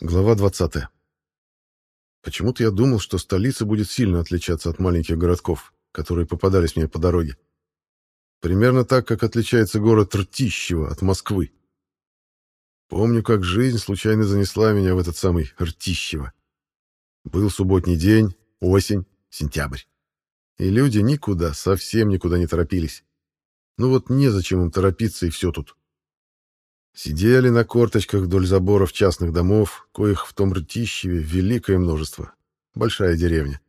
Глава 20. Почему-то я думал, что столица будет сильно отличаться от маленьких городков, которые попадались мне по дороге. Примерно так, как отличается город Ртищево от Москвы. Помню, как жизнь случайно занесла меня в этот самый Ртищево. Был субботний день, осень, сентябрь. И люди никуда, совсем никуда не торопились. Ну вот незачем им торопиться, и все тут. Сидели на корточках вдоль заборов частных домов, коих в том ртищеве великое множество. Большая деревня.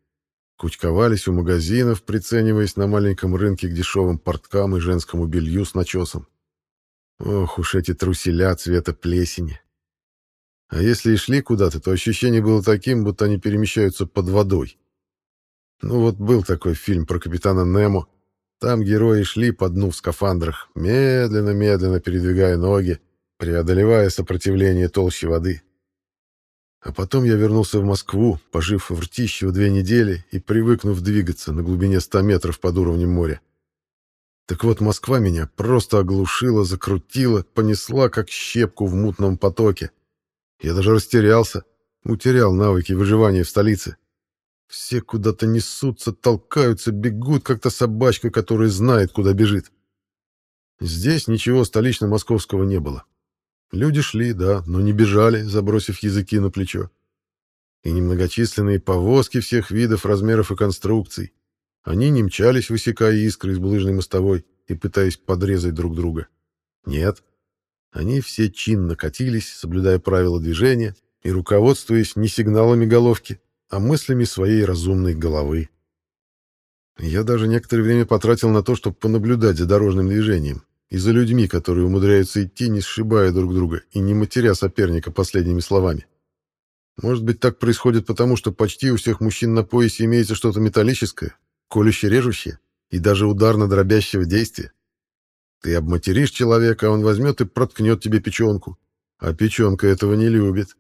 Кучковались у магазинов, прицениваясь на маленьком рынке к дешевым порткам и женскому белью с начесом. Ох уж эти труселя цвета плесени. А если и шли куда-то, то ощущение было таким, будто они перемещаются под водой. Ну вот был такой фильм про капитана Немо. Там герои шли по дну в скафандрах, медленно-медленно передвигая ноги, преодолевая сопротивление толщи воды. А потом я вернулся в Москву, пожив в Ртищево две недели и привыкнув двигаться на глубине 100 метров под уровнем моря. Так вот, Москва меня просто оглушила, закрутила, понесла, как щепку в мутном потоке. Я даже растерялся, утерял навыки выживания в столице. Все куда-то несутся, толкаются, бегут, как то собачка, которая знает, куда бежит. Здесь ничего столично-московского не было. Люди шли, да, но не бежали, забросив языки на плечо. И немногочисленные повозки всех видов, размеров и конструкций. Они не мчались, высекая искры из булыжной мостовой и пытаясь подрезать друг друга. Нет. Они все чинно катились, соблюдая правила движения и руководствуясь не сигналами головки, а мыслями своей разумной головы. Я даже некоторое время потратил на то, чтобы понаблюдать за дорожным движением, и за людьми, которые умудряются идти, не сшибая друг друга и не матеря соперника последними словами. Может быть, так происходит потому, что почти у всех мужчин на поясе имеется что-то металлическое, колюще-режущее и даже ударно-дробящего действия. Ты обматеришь человека, а он возьмет и проткнет тебе печенку. А печенка этого не любит.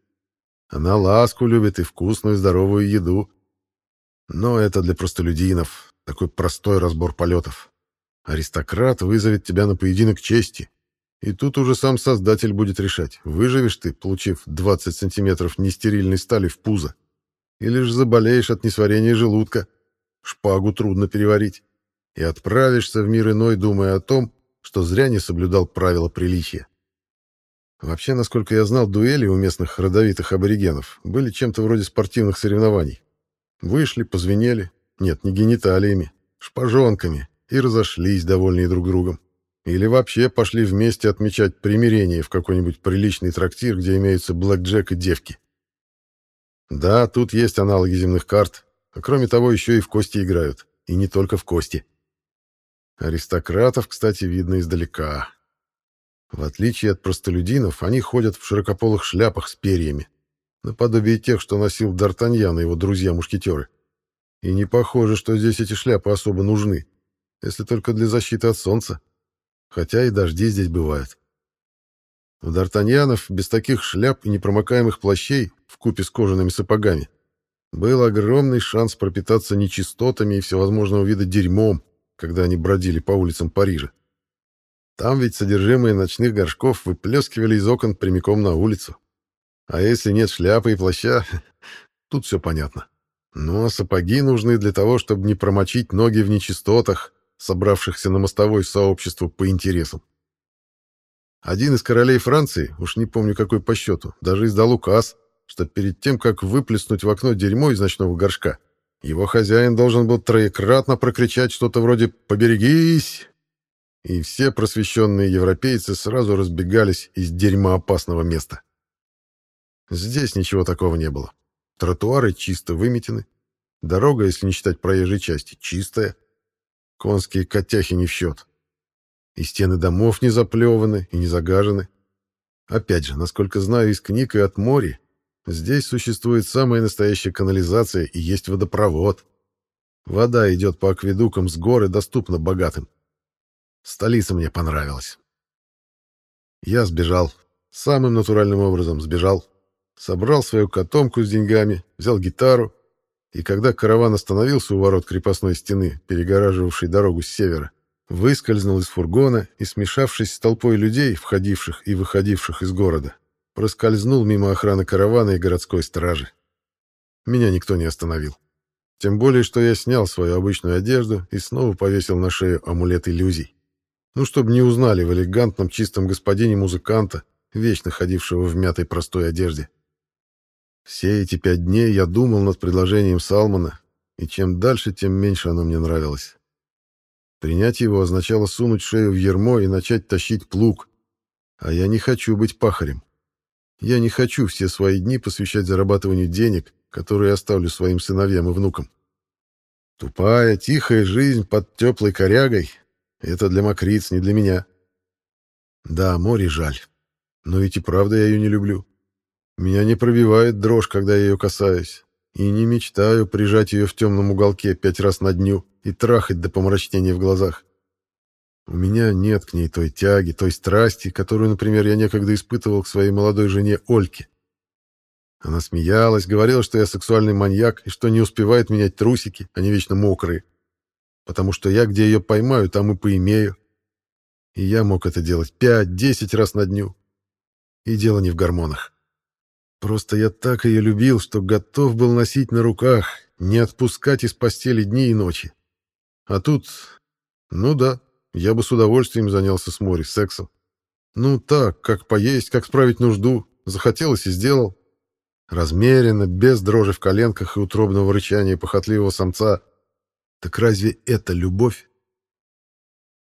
Она ласку любит и вкусную здоровую еду. Но это для простолюдинов, такой простой разбор полетов. Аристократ вызовет тебя на поединок чести. И тут уже сам Создатель будет решать, выживешь ты, получив 20 сантиметров нестерильной стали в пузо, или же заболеешь от несварения желудка, шпагу трудно переварить, и отправишься в мир иной, думая о том, что зря не соблюдал правила приличия. Вообще, насколько я знал, дуэли у местных родовитых аборигенов были чем-то вроде спортивных соревнований. Вышли, позвенели, нет, не гениталиями, шпажонками, и разошлись, довольные друг другом. Или вообще пошли вместе отмечать примирение в какой-нибудь приличный трактир, где имеются блэкджек и девки. Да, тут есть аналоги земных карт, а кроме того еще и в кости играют, и не только в кости. Аристократов, кстати, видно издалека. В отличие от простолюдинов, они ходят в широкополых шляпах с перьями, наподобие тех, что носил Д'Артаньян и его друзья-мушкетеры. И не похоже, что здесь эти шляпы особо нужны если только для защиты от солнца. Хотя и дожди здесь бывают. У Д'Артаньянов без таких шляп и непромокаемых плащей в купе с кожаными сапогами был огромный шанс пропитаться нечистотами и всевозможного вида дерьмом, когда они бродили по улицам Парижа. Там ведь содержимое ночных горшков выплескивали из окон прямиком на улицу. А если нет шляпы и плаща, тут все понятно. Ну а сапоги нужны для того, чтобы не промочить ноги в нечистотах, собравшихся на мостовой сообществу по интересам. Один из королей Франции, уж не помню какой по счету, даже издал указ, что перед тем, как выплеснуть в окно дерьмо из ночного горшка, его хозяин должен был троекратно прокричать что-то вроде «Поберегись!» И все просвещенные европейцы сразу разбегались из дерьма опасного места. Здесь ничего такого не было. Тротуары чисто выметены. Дорога, если не считать проезжей части, чистая. Конские котяхи не в счет. И стены домов не заплеваны и не загажены. Опять же, насколько знаю из книг и от моря, здесь существует самая настоящая канализация и есть водопровод. Вода идет по акведукам с горы, доступна богатым. Столица мне понравилась. Я сбежал. Самым натуральным образом сбежал. Собрал свою котомку с деньгами, взял гитару и когда караван остановился у ворот крепостной стены, перегораживавшей дорогу с севера, выскользнул из фургона и, смешавшись с толпой людей, входивших и выходивших из города, проскользнул мимо охраны каравана и городской стражи. Меня никто не остановил. Тем более, что я снял свою обычную одежду и снова повесил на шею амулет иллюзий. Ну, чтобы не узнали в элегантном чистом господине музыканта, вечно ходившего в мятой простой одежде. Все эти пять дней я думал над предложением Салмана, и чем дальше, тем меньше оно мне нравилось. Принять его означало сунуть шею в ермо и начать тащить плуг. А я не хочу быть пахарем. Я не хочу все свои дни посвящать зарабатыванию денег, которые оставлю своим сыновьям и внукам. Тупая, тихая жизнь под теплой корягой — это для мокриц, не для меня. Да, море жаль. Но ведь и правда я ее не люблю. Меня не пробивает дрожь, когда я ее касаюсь. И не мечтаю прижать ее в темном уголке пять раз на дню и трахать до помрачнения в глазах. У меня нет к ней той тяги, той страсти, которую, например, я некогда испытывал к своей молодой жене Ольке. Она смеялась, говорила, что я сексуальный маньяк и что не успевает менять трусики, они вечно мокрые. Потому что я, где ее поймаю, там и поимею. И я мог это делать пять-десять раз на дню. И дело не в гормонах. Просто я так ее любил, что готов был носить на руках, не отпускать из постели дни и ночи. А тут... Ну да, я бы с удовольствием занялся с Мори, сексом. Ну так, как поесть, как справить нужду. Захотелось и сделал. Размеренно, без дрожи в коленках и утробного рычания похотливого самца. Так разве это любовь?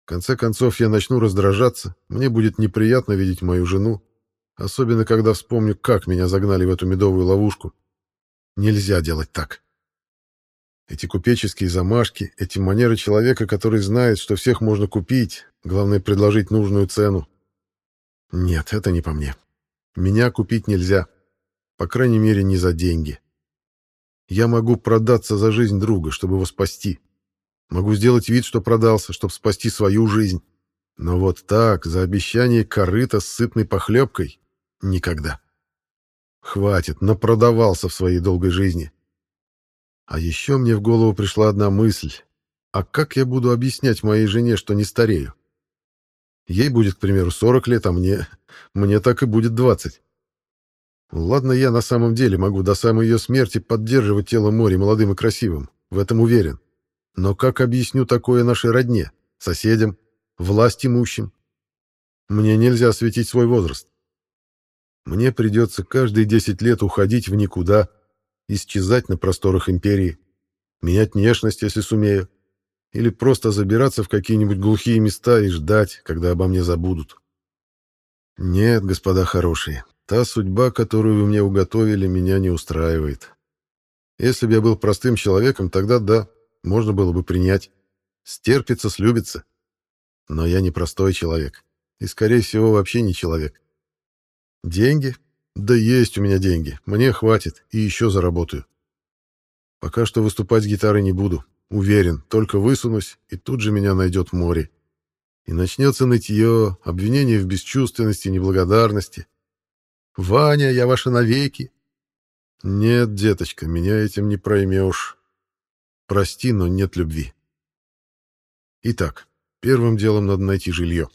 В конце концов, я начну раздражаться, мне будет неприятно видеть мою жену, Особенно, когда вспомню, как меня загнали в эту медовую ловушку. Нельзя делать так. Эти купеческие замашки, эти манеры человека, который знает, что всех можно купить, главное предложить нужную цену. Нет, это не по мне. Меня купить нельзя. По крайней мере, не за деньги. Я могу продаться за жизнь друга, чтобы его спасти. Могу сделать вид, что продался, чтобы спасти свою жизнь. Но вот так, за обещание корыта с сытной похлебкой, Никогда. Хватит, напродавался в своей долгой жизни. А еще мне в голову пришла одна мысль. А как я буду объяснять моей жене, что не старею? Ей будет, к примеру, 40 лет, а мне... Мне так и будет 20. Ладно, я на самом деле могу до самой ее смерти поддерживать тело Мори молодым и красивым. В этом уверен. Но как объясню такое нашей родне, соседям, власть имущим? Мне нельзя светить свой возраст. Мне придется каждые 10 лет уходить в никуда, исчезать на просторах империи, менять внешность, если сумею, или просто забираться в какие-нибудь глухие места и ждать, когда обо мне забудут. Нет, господа хорошие, та судьба, которую вы мне уготовили, меня не устраивает. Если бы я был простым человеком, тогда да, можно было бы принять. Стерпится, слюбится. Но я не простой человек. И, скорее всего, вообще не человек. Деньги? Да есть у меня деньги. Мне хватит, и еще заработаю. Пока что выступать с гитарой не буду. Уверен, только высунусь, и тут же меня найдет море. И начнется нытье, обвинение в бесчувственности неблагодарности. «Ваня, я ваша навеки!» «Нет, деточка, меня этим не проймешь. Прости, но нет любви». Итак, первым делом надо найти жилье.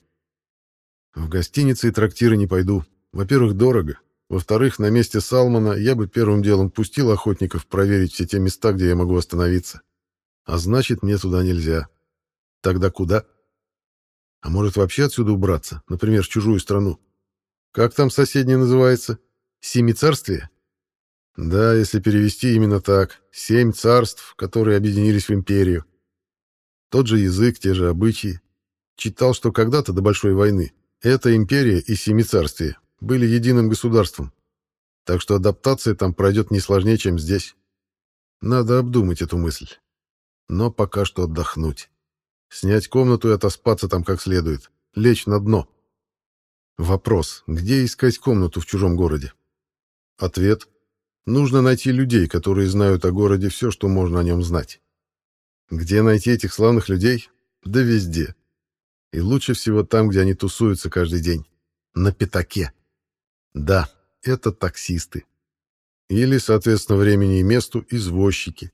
В гостиницы и трактиры не пойду, во-первых, дорого. Во-вторых, на месте Салмана я бы первым делом пустил охотников проверить все те места, где я могу остановиться. А значит, мне туда нельзя. Тогда куда? А может, вообще отсюда убраться? Например, в чужую страну? Как там соседнее называется? Семицарствие? Да, если перевести именно так. Семь царств, которые объединились в империю. Тот же язык, те же обычаи. Читал, что когда-то до Большой войны эта империя и Семицарствие были единым государством, так что адаптация там пройдет не сложнее, чем здесь. Надо обдумать эту мысль. Но пока что отдохнуть. Снять комнату и отоспаться там как следует. Лечь на дно. Вопрос, где искать комнату в чужом городе? Ответ. Нужно найти людей, которые знают о городе все, что можно о нем знать. Где найти этих славных людей? Да везде. И лучше всего там, где они тусуются каждый день. На пятаке. Да, это таксисты. Или, соответственно, времени и месту извозчики.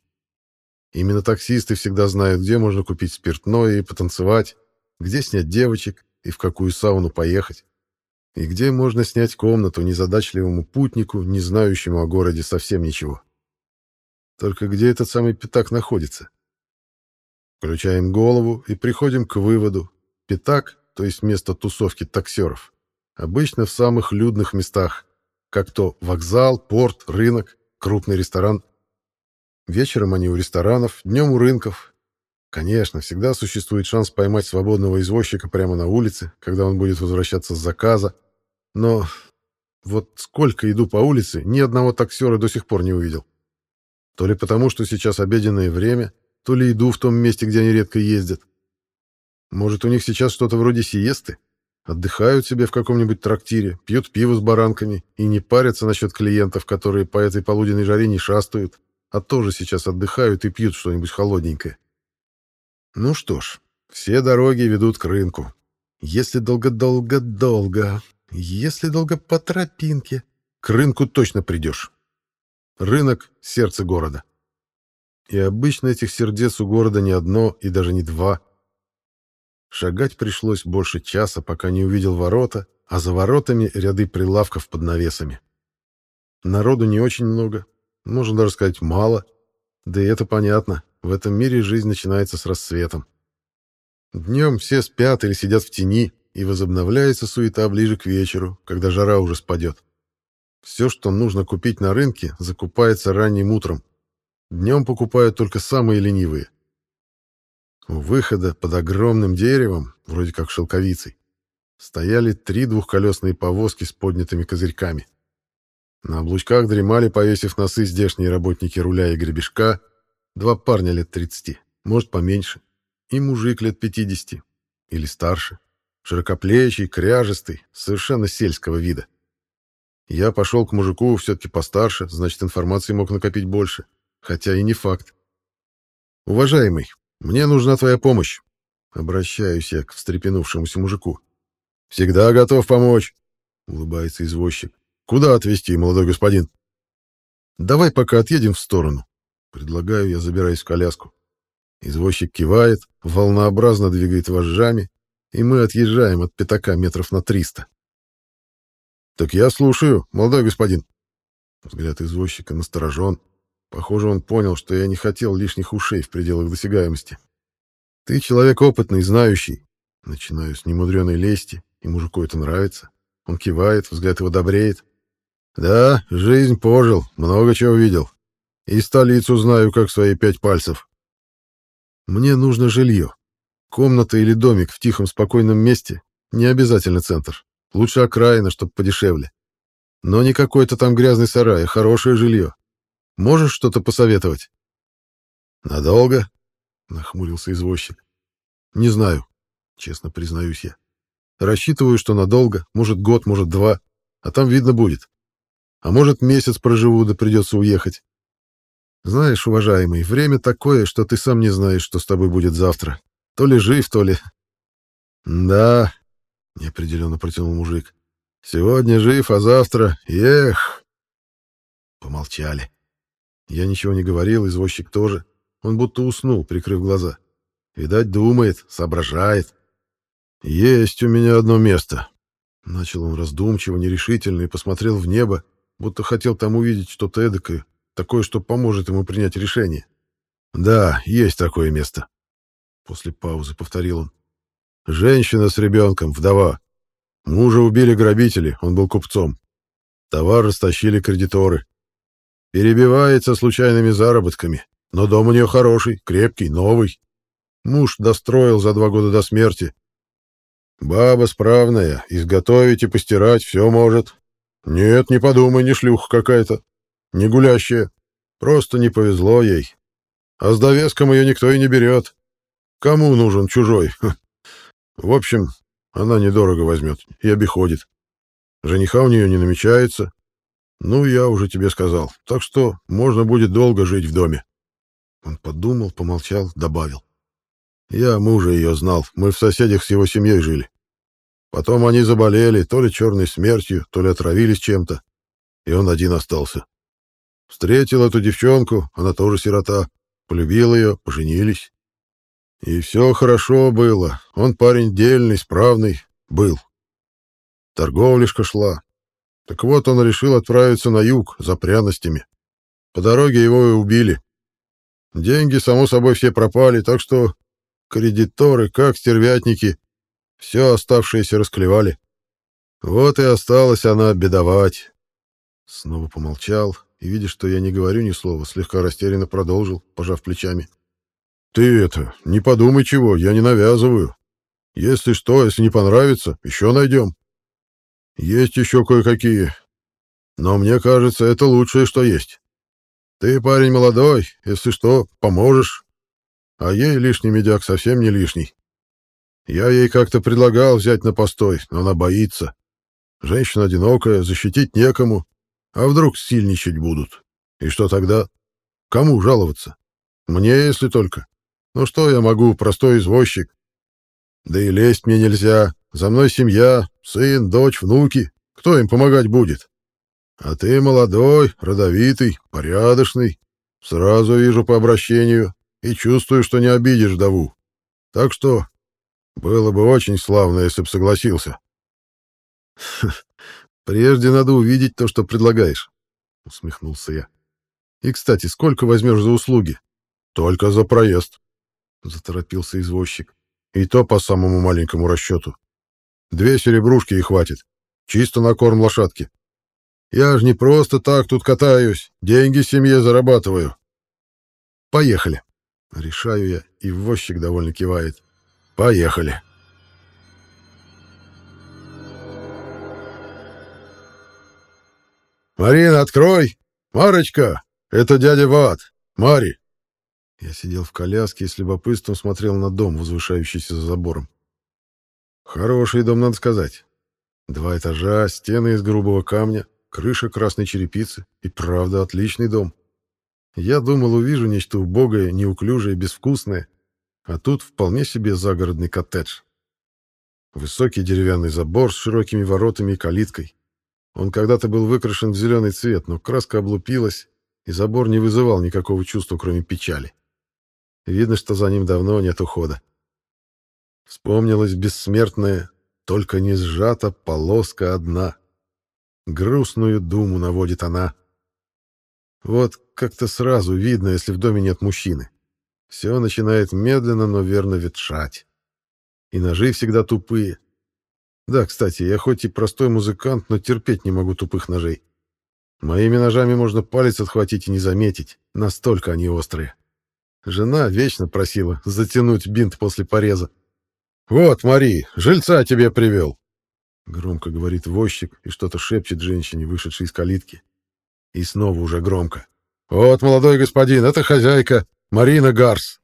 Именно таксисты всегда знают, где можно купить спиртное и потанцевать, где снять девочек и в какую сауну поехать. и где можно снять комнату незадачливому путнику, не знающему о городе совсем ничего. Только где этот самый пятак находится? Включаем голову и приходим к выводу. Пятак, то есть место тусовки таксеров, обычно в самых людных местах, как то вокзал, порт, рынок, крупный ресторан. Вечером они у ресторанов, днем у рынков. Конечно, всегда существует шанс поймать свободного извозчика прямо на улице, когда он будет возвращаться с заказа. Но вот сколько иду по улице, ни одного таксера до сих пор не увидел. То ли потому, что сейчас обеденное время, то ли иду в том месте, где они редко ездят. Может, у них сейчас что-то вроде сиесты? Отдыхают себе в каком-нибудь трактире, пьют пиво с баранками и не парятся насчет клиентов, которые по этой полуденной жаре не шастают, а тоже сейчас отдыхают и пьют что-нибудь холодненькое. Ну что ж, все дороги ведут к рынку. Если долго-долго-долго, если долго по тропинке, к рынку точно придешь. Рынок — сердце города. И обычно этих сердец у города не одно и даже не два — Шагать пришлось больше часа, пока не увидел ворота, а за воротами ряды прилавков под навесами. Народу не очень много, можно даже сказать мало. Да и это понятно, в этом мире жизнь начинается с рассветом. Днем все спят или сидят в тени, и возобновляется суета ближе к вечеру, когда жара уже спадет. Все, что нужно купить на рынке, закупается ранним утром. Днем покупают только самые ленивые — у выхода под огромным деревом, вроде как шелковицей, стояли три двухколесные повозки с поднятыми козырьками. На облучках дремали, повесив носы здешние работники руля и гребешка, два парня лет 30, может, поменьше, и мужик лет 50 или старше, широкоплечий, кряжестый, совершенно сельского вида. Я пошел к мужику все-таки постарше, значит, информации мог накопить больше, хотя и не факт. «Уважаемый, мне нужна твоя помощь. Обращаюсь я к встрепенувшемуся мужику. Всегда готов помочь, улыбается извозчик. Куда отвезти, молодой господин? Давай пока отъедем в сторону. Предлагаю я, забираясь в коляску. Извозчик кивает, волнообразно двигает вожжами, и мы отъезжаем от пятака метров на триста. «Так я слушаю, молодой господин». Взгляд извозчика насторожен, Похоже, он понял, что я не хотел лишних ушей в пределах досягаемости. Ты человек опытный, знающий. Начинаю с немудреной лести, и мужику это нравится. Он кивает, взгляд его добреет. Да, жизнь пожил, много чего видел. И столицу знаю, как свои пять пальцев. Мне нужно жилье. Комната или домик в тихом, спокойном месте. Не обязательно центр. Лучше окраина, чтобы подешевле. Но не какой-то там грязный сарай, а хорошее жилье. Можешь что-то посоветовать? Надолго? Нахмурился извозчик. Не знаю, честно признаюсь я. Рассчитываю, что надолго, может год, может два, а там видно будет. А может месяц проживу, да придется уехать. Знаешь, уважаемый, время такое, что ты сам не знаешь, что с тобой будет завтра. То ли жив, то ли... Да, неопределенно протянул мужик. Сегодня жив, а завтра... Эх! Помолчали. Я ничего не говорил, извозчик тоже. Он будто уснул, прикрыв глаза. Видать, думает, соображает. «Есть у меня одно место». Начал он раздумчиво, нерешительно и посмотрел в небо, будто хотел там увидеть что-то эдакое, такое, что поможет ему принять решение. «Да, есть такое место». После паузы повторил он. «Женщина с ребенком, вдова. Мужа убили грабители, он был купцом. Товар растащили кредиторы. Перебивается случайными заработками, но дом у нее хороший, крепкий, новый. Муж достроил за два года до смерти. Баба справная, изготовить и постирать все может. Нет, не подумай, не шлюха какая-то, не гулящая. Просто не повезло ей. А с довеском ее никто и не берет. Кому нужен чужой? В общем, она недорого возьмет и обиходит. Жениха у нее не намечается, «Ну, я уже тебе сказал. Так что можно будет долго жить в доме». Он подумал, помолчал, добавил. «Я мужа ее знал. Мы в соседях с его семьей жили. Потом они заболели то ли черной смертью, то ли отравились чем-то. И он один остался. Встретил эту девчонку, она тоже сирота. Полюбил ее, поженились. И все хорошо было. Он парень дельный, справный. Был. Торговлишка шла. Так вот он решил отправиться на юг за пряностями. По дороге его и убили. Деньги, само собой, все пропали, так что кредиторы, как стервятники, все оставшееся расклевали. Вот и осталась она бедовать. Снова помолчал и, видя, что я не говорю ни слова, слегка растерянно продолжил, пожав плечами. — Ты это, не подумай чего, я не навязываю. Если что, если не понравится, еще найдем. Есть еще кое-какие. Но мне кажется, это лучшее, что есть. Ты парень молодой, если что, поможешь. А ей лишний медяк совсем не лишний. Я ей как-то предлагал взять на постой, но она боится. Женщина одинокая, защитить некому. А вдруг сильничать будут? И что тогда? Кому жаловаться? Мне, если только. Ну что я могу, простой извозчик? Да и лезть мне нельзя. За мной семья, сын, дочь, внуки. Кто им помогать будет? А ты молодой, родовитый, порядочный. Сразу вижу по обращению и чувствую, что не обидишь вдову. Так что было бы очень славно, если бы согласился. Прежде надо увидеть то, что предлагаешь, усмехнулся я. И, кстати, сколько возьмешь за услуги? Только за проезд, заторопился извозчик. И то по самому маленькому расчету. Две серебрушки и хватит. Чисто на корм лошадки. Я ж не просто так тут катаюсь, деньги семье зарабатываю. Поехали. Решаю я, и возчик довольно кивает. Поехали. «Марина, открой! Марочка! Это дядя Ват! Мари!» Я сидел в коляске и с любопытством смотрел на дом, возвышающийся за забором. Хороший дом, надо сказать. Два этажа, стены из грубого камня, крыша красной черепицы и, правда, отличный дом. Я думал, увижу нечто убогое, неуклюжее, безвкусное, а тут вполне себе загородный коттедж. Высокий деревянный забор с широкими воротами и калиткой. Он когда-то был выкрашен в зеленый цвет, но краска облупилась, и забор не вызывал никакого чувства, кроме печали. Видно, что за ним давно нет ухода. Вспомнилась бессмертная, только не сжата полоска одна. Грустную думу наводит она. Вот как-то сразу видно, если в доме нет мужчины. Все начинает медленно, но верно ветшать. И ножи всегда тупые. Да, кстати, я хоть и простой музыкант, но терпеть не могу тупых ножей. Моими ножами можно палец отхватить и не заметить, настолько они острые. Жена вечно просила затянуть бинт после пореза. «Вот, Мари, жильца тебе привел!» Громко говорит возчик и что-то шепчет женщине, вышедшей из калитки. И снова уже громко. «Вот, молодой господин, это хозяйка, Марина Гарс.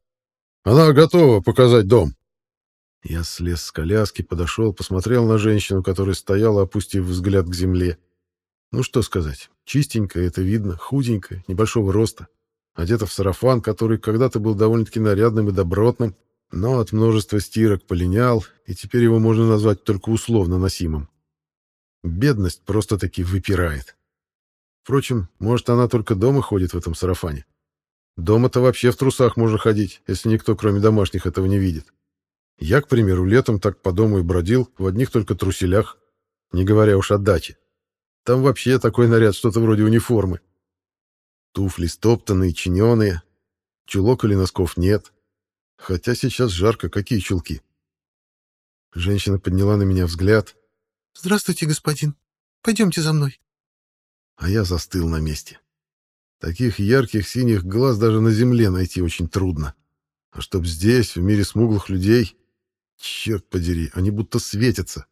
Она готова показать дом». Я слез с коляски, подошел, посмотрел на женщину, которая стояла, опустив взгляд к земле. Ну что сказать, чистенькая, это видно, худенькая, небольшого роста одета в сарафан, который когда-то был довольно-таки нарядным и добротным, но от множества стирок полинял, и теперь его можно назвать только условно носимым. Бедность просто-таки выпирает. Впрочем, может, она только дома ходит в этом сарафане. Дома-то вообще в трусах можно ходить, если никто, кроме домашних, этого не видит. Я, к примеру, летом так по дому и бродил в одних только труселях, не говоря уж о даче. Там вообще такой наряд, что-то вроде униформы. Туфли стоптанные, чиненые. Чулок или носков нет. Хотя сейчас жарко, какие чулки? Женщина подняла на меня взгляд. «Здравствуйте, господин. Пойдемте за мной». А я застыл на месте. Таких ярких синих глаз даже на земле найти очень трудно. А чтоб здесь, в мире смуглых людей... Черт подери, они будто светятся.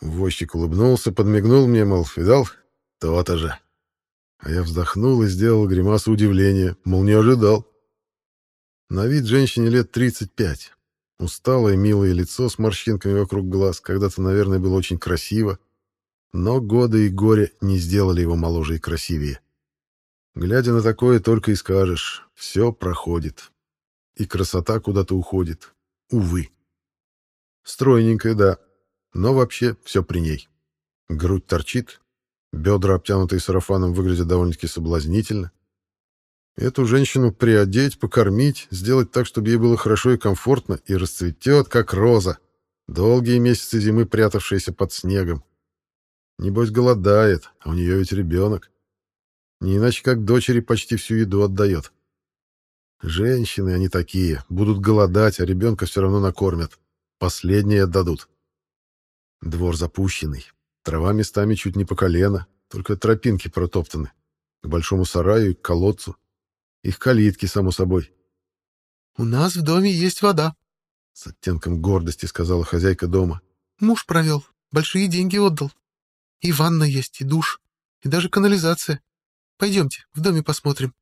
Возчик улыбнулся, подмигнул мне, мол, видал? То-то же. А я вздохнул и сделал гримасу удивления, мол, не ожидал. На вид женщине лет 35. Усталое, милое лицо с морщинками вокруг глаз, когда-то, наверное, было очень красиво, но годы и горе не сделали его моложе и красивее. Глядя на такое, только и скажешь, все проходит. И красота куда-то уходит. Увы. Стройненькая, да, но вообще все при ней. Грудь торчит, Бедра, обтянутые сарафаном, выглядят довольно-таки соблазнительно. Эту женщину приодеть, покормить, сделать так, чтобы ей было хорошо и комфортно, и расцветет, как роза. Долгие месяцы зимы прятавшаяся под снегом. Небось, голодает, а у нее ведь ребенок. Не иначе, как дочери почти всю еду отдает. Женщины они такие, будут голодать, а ребенка все равно накормят. Последнее отдадут. Двор запущенный. Трава местами чуть не по колено, только тропинки протоптаны. К большому сараю и к колодцу. Их калитки, само собой. «У нас в доме есть вода», — с оттенком гордости сказала хозяйка дома. «Муж провел, большие деньги отдал. И ванна есть, и душ, и даже канализация. Пойдемте, в доме посмотрим».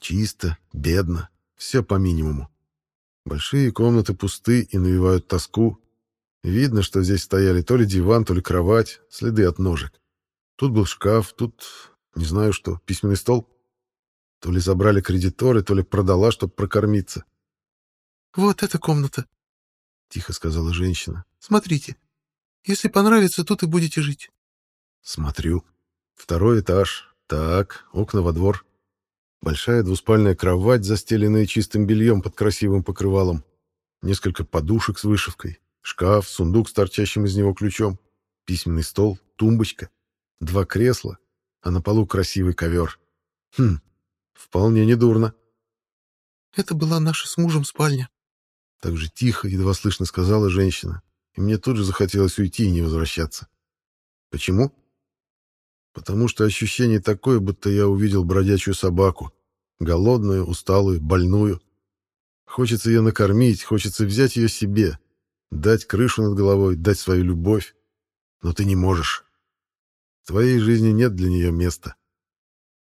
Чисто, бедно, все по минимуму. Большие комнаты пусты и навевают тоску. Видно, что здесь стояли то ли диван, то ли кровать, следы от ножек. Тут был шкаф, тут, не знаю что, письменный стол. То ли забрали кредиторы, то ли продала, чтобы прокормиться. «Вот эта комната», — тихо сказала женщина. «Смотрите. Если понравится, тут и будете жить». Смотрю. Второй этаж. Так, окна во двор. Большая двуспальная кровать, застеленная чистым бельем под красивым покрывалом. Несколько подушек с вышивкой. Шкаф, сундук с торчащим из него ключом. Письменный стол, тумбочка. Два кресла, а на полу красивый ковер. Хм, вполне недурно. «Это была наша с мужем спальня», — так же тихо, едва слышно сказала женщина. И мне тут же захотелось уйти и не возвращаться. Почему? потому что ощущение такое, будто я увидел бродячую собаку, голодную, усталую, больную. Хочется ее накормить, хочется взять ее себе, дать крышу над головой, дать свою любовь. Но ты не можешь. В твоей жизни нет для нее места.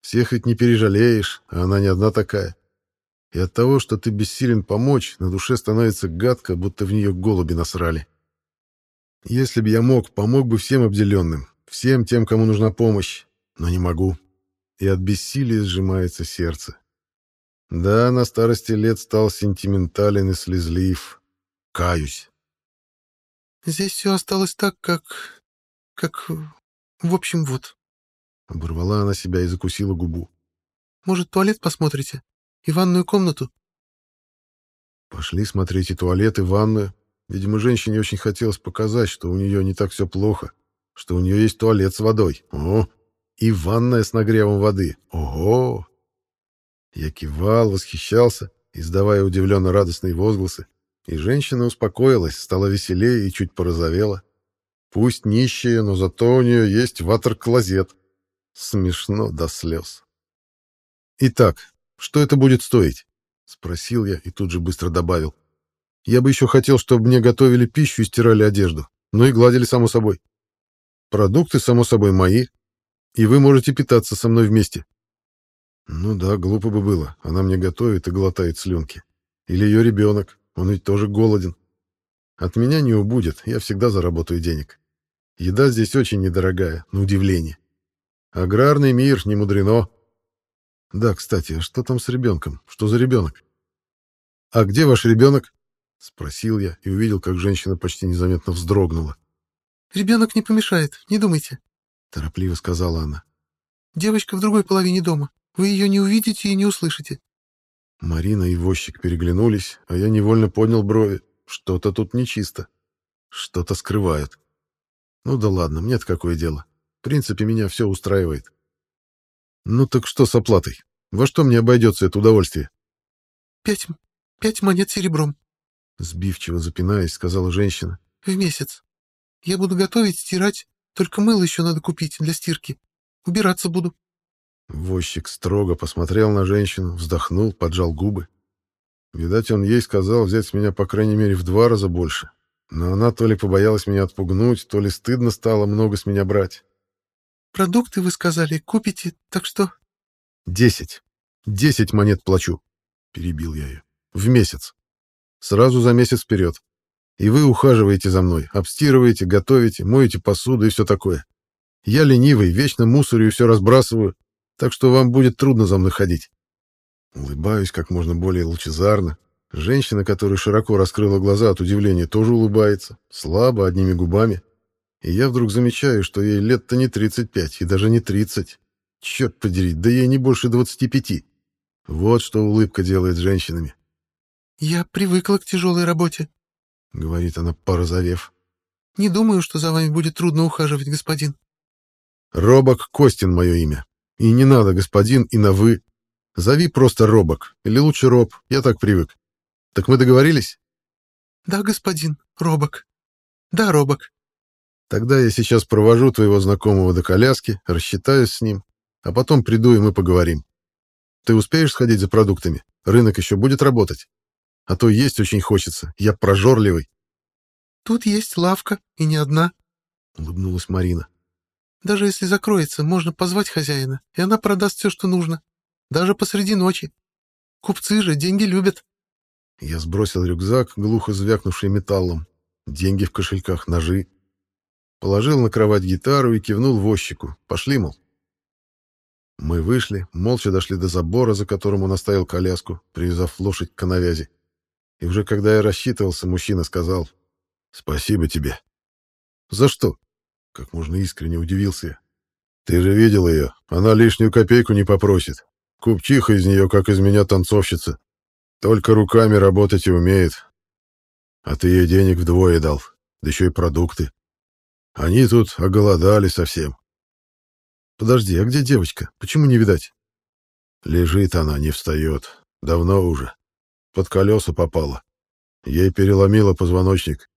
Всех ведь не пережалеешь, а она не одна такая. И от того, что ты бессилен помочь, на душе становится гадко, будто в нее голуби насрали. Если бы я мог, помог бы всем обделенным, всем тем, кому нужна помощь, но не могу. И от бессилия сжимается сердце. Да, на старости лет стал сентиментален и слезлив. Каюсь. Здесь все осталось так, как... как... в общем, вот. Оборвала она себя и закусила губу. Может, туалет посмотрите? И ванную комнату? Пошли смотреть и туалет, и ванную. Видимо, женщине очень хотелось показать, что у нее не так все плохо что у нее есть туалет с водой. О, и ванная с нагревом воды. Ого! Я кивал, восхищался, издавая удивленно радостные возгласы. И женщина успокоилась, стала веселее и чуть порозовела. Пусть нищая, но зато у нее есть ватер-клозет. Смешно до слез. «Итак, что это будет стоить?» — спросил я и тут же быстро добавил. «Я бы еще хотел, чтобы мне готовили пищу и стирали одежду, ну и гладили, само собой». Продукты, само собой, мои, и вы можете питаться со мной вместе. Ну да, глупо бы было. Она мне готовит и глотает слюнки. Или ее ребенок, он ведь тоже голоден. От меня не убудет, я всегда заработаю денег. Еда здесь очень недорогая, на удивление. Аграрный мир, не мудрено. Да, кстати, а что там с ребенком? Что за ребенок? А где ваш ребенок? Спросил я и увидел, как женщина почти незаметно вздрогнула. «Ребенок не помешает, не думайте», — торопливо сказала она. «Девочка в другой половине дома. Вы ее не увидите и не услышите». Марина и возчик переглянулись, а я невольно поднял брови. Что-то тут нечисто. Что-то скрывают. Ну да ладно, мне-то какое дело. В принципе, меня все устраивает. Ну так что с оплатой? Во что мне обойдется это удовольствие? Пять, пять монет серебром. Сбивчиво запинаясь, сказала женщина. В месяц. Я буду готовить, стирать, только мыло еще надо купить для стирки. Убираться буду. Возчик строго посмотрел на женщину, вздохнул, поджал губы. Видать, он ей сказал взять с меня, по крайней мере, в два раза больше. Но она то ли побоялась меня отпугнуть, то ли стыдно стало много с меня брать. «Продукты, вы сказали, купите, так что...» «Десять. Десять монет плачу», — перебил я ее. «В месяц. Сразу за месяц вперед. И вы ухаживаете за мной, обстирываете, готовите, моете посуду и все такое. Я ленивый, вечно мусорю и все разбрасываю, так что вам будет трудно за мной ходить. Улыбаюсь как можно более лучезарно. Женщина, которая широко раскрыла глаза от удивления, тоже улыбается, слабо, одними губами. И я вдруг замечаю, что ей лет-то не 35 и даже не 30. Черт подери, да ей не больше 25. Вот что улыбка делает с женщинами. «Я привыкла к тяжелой работе», — говорит она, порозовев. «Не думаю, что за вами будет трудно ухаживать, господин». «Робок Костин — мое имя. И не надо, господин, и на «вы». Зови просто Робок, или лучше Роб, я так привык. Так мы договорились?» «Да, господин, Робок. Да, Робок». «Тогда я сейчас провожу твоего знакомого до коляски, рассчитаюсь с ним, а потом приду, и мы поговорим. Ты успеешь сходить за продуктами? Рынок еще будет работать? А то есть очень хочется, я прожорливый». «Тут есть лавка, и не одна», — улыбнулась Марина. «Даже если закроется, можно позвать хозяина, и она продаст все, что нужно. Даже посреди ночи. Купцы же деньги любят». Я сбросил рюкзак, глухо звякнувший металлом. Деньги в кошельках, ножи. Положил на кровать гитару и кивнул возчику. Пошли, мол. Мы вышли, молча дошли до забора, за которым он оставил коляску, привязав лошадь к навязи. И уже когда я рассчитывался, мужчина сказал «Спасибо тебе». «За что?» — как можно искренне удивился я. «Ты же видел ее. Она лишнюю копейку не попросит. Купчиха из нее, как из меня танцовщица. Только руками работать и умеет. А ты ей денег вдвое дал, да еще и продукты. Они тут оголодали совсем. Подожди, а где девочка? Почему не видать? Лежит она, не встает. Давно уже. Под колеса попала. Ей переломило позвоночник.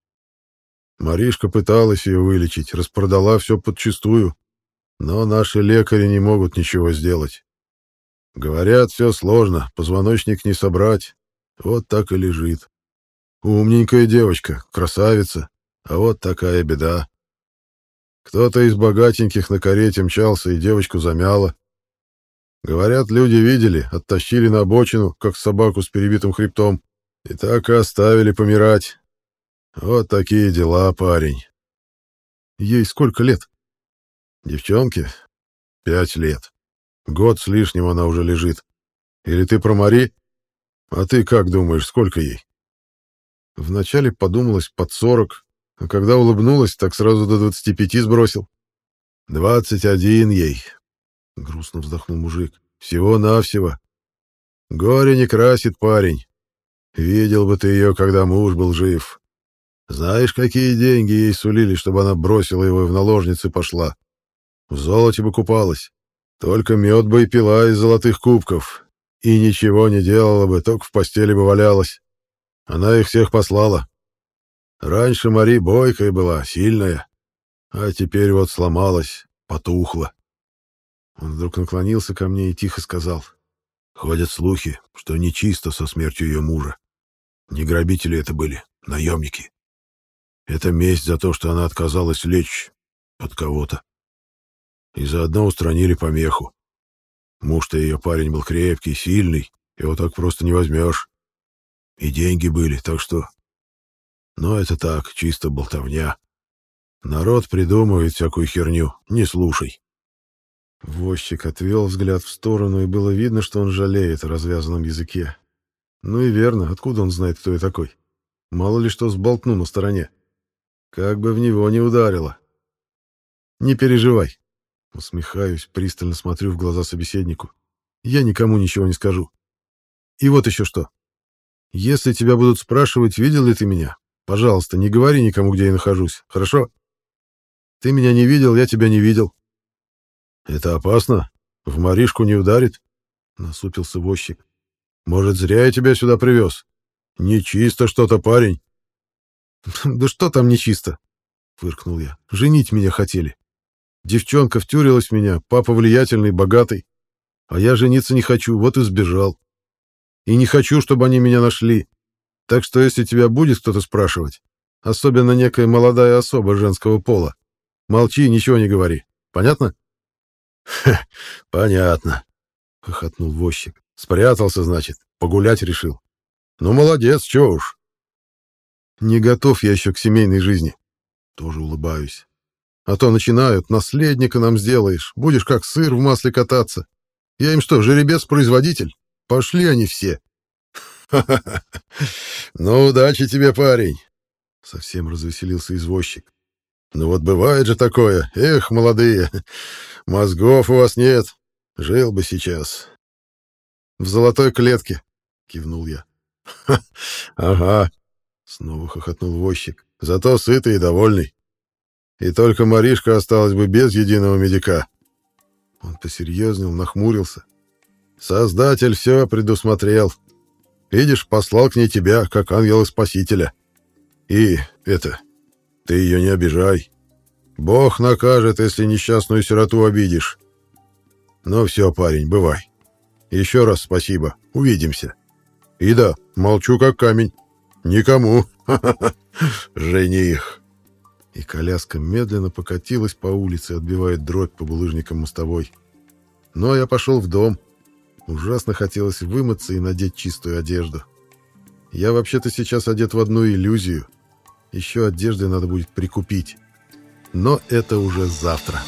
Маришка пыталась ее вылечить, распродала все подчистую. Но наши лекари не могут ничего сделать. Говорят, все сложно, позвоночник не собрать. Вот так и лежит. Умненькая девочка, красавица, а вот такая беда. Кто-то из богатеньких на карете мчался и девочку замяло. Говорят, люди видели, оттащили на обочину, как собаку с перебитым хребтом, и так и оставили помирать. Вот такие дела, парень. Ей сколько лет? Девчонке? Пять лет. Год с лишним она уже лежит. Или ты про Мари? А ты как думаешь, сколько ей? Вначале подумалось под сорок, а когда улыбнулась, так сразу до двадцати пяти сбросил. Двадцать один ей. Грустно вздохнул мужик. Всего-навсего. Горе не красит парень. Видел бы ты ее, когда муж был жив. Знаешь, какие деньги ей сулили, чтобы она бросила его и в наложницы пошла? В золоте бы купалась. Только мед бы и пила из золотых кубков. И ничего не делала бы, только в постели бы валялась. Она их всех послала. Раньше Мари бойкая была, сильная. А теперь вот сломалась, потухла. Он вдруг наклонился ко мне и тихо сказал. Ходят слухи, что нечисто со смертью ее мужа. Не грабители это были, наемники. Это месть за то, что она отказалась лечь под кого-то и заодно устранили помеху. Муж-то ее парень был крепкий, сильный, его так просто не возьмешь. И деньги были, так что... Но это так, чисто болтовня. Народ придумывает всякую херню, не слушай. Возчик отвел взгляд в сторону, и было видно, что он жалеет о развязанном языке. Ну и верно, откуда он знает, кто я такой? Мало ли что сболтну на стороне. Как бы в него не ударило. Не переживай, Усмехаюсь, пристально смотрю в глаза собеседнику. Я никому ничего не скажу. И вот еще что. Если тебя будут спрашивать, видел ли ты меня, пожалуйста, не говори никому, где я нахожусь, хорошо? Ты меня не видел, я тебя не видел. Это опасно? В Маришку не ударит? Насупился возчик. Может, зря я тебя сюда привез? Нечисто что-то, парень. Да что там нечисто? Фыркнул я. Женить меня хотели. Девчонка втюрилась в меня, папа влиятельный, богатый. А я жениться не хочу, вот и сбежал. И не хочу, чтобы они меня нашли. Так что если тебя будет кто-то спрашивать, особенно некая молодая особа женского пола, молчи, ничего не говори. Понятно? — Понятно, — хохотнул возчик. — Спрятался, значит, погулять решил. Ну, молодец, чё уж. Не готов я еще к семейной жизни. Тоже улыбаюсь. А то начинают, наследника нам сделаешь, будешь как сыр в масле кататься. Я им что, жеребец-производитель? Пошли они все. Ну, удачи тебе, парень. Совсем развеселился извозчик. Ну вот бывает же такое. Эх, молодые, мозгов у вас нет. Жил бы сейчас. В золотой клетке, кивнул я. Ага. Снова хохотнул возчик. «Зато сытый и довольный. И только Маришка осталась бы без единого медика». Он посерьезнел, нахмурился. «Создатель все предусмотрел. Видишь, послал к ней тебя, как ангела-спасителя. И это, ты ее не обижай. Бог накажет, если несчастную сироту обидишь. Ну все, парень, бывай. Еще раз спасибо. Увидимся. И да, молчу как камень. Никому. Жених. И коляска медленно покатилась по улице, отбивая дробь по булыжникам мостовой. Но я пошел в дом. Ужасно хотелось вымыться и надеть чистую одежду. Я вообще-то сейчас одет в одну иллюзию. Еще одежды надо будет прикупить. Но это уже завтра.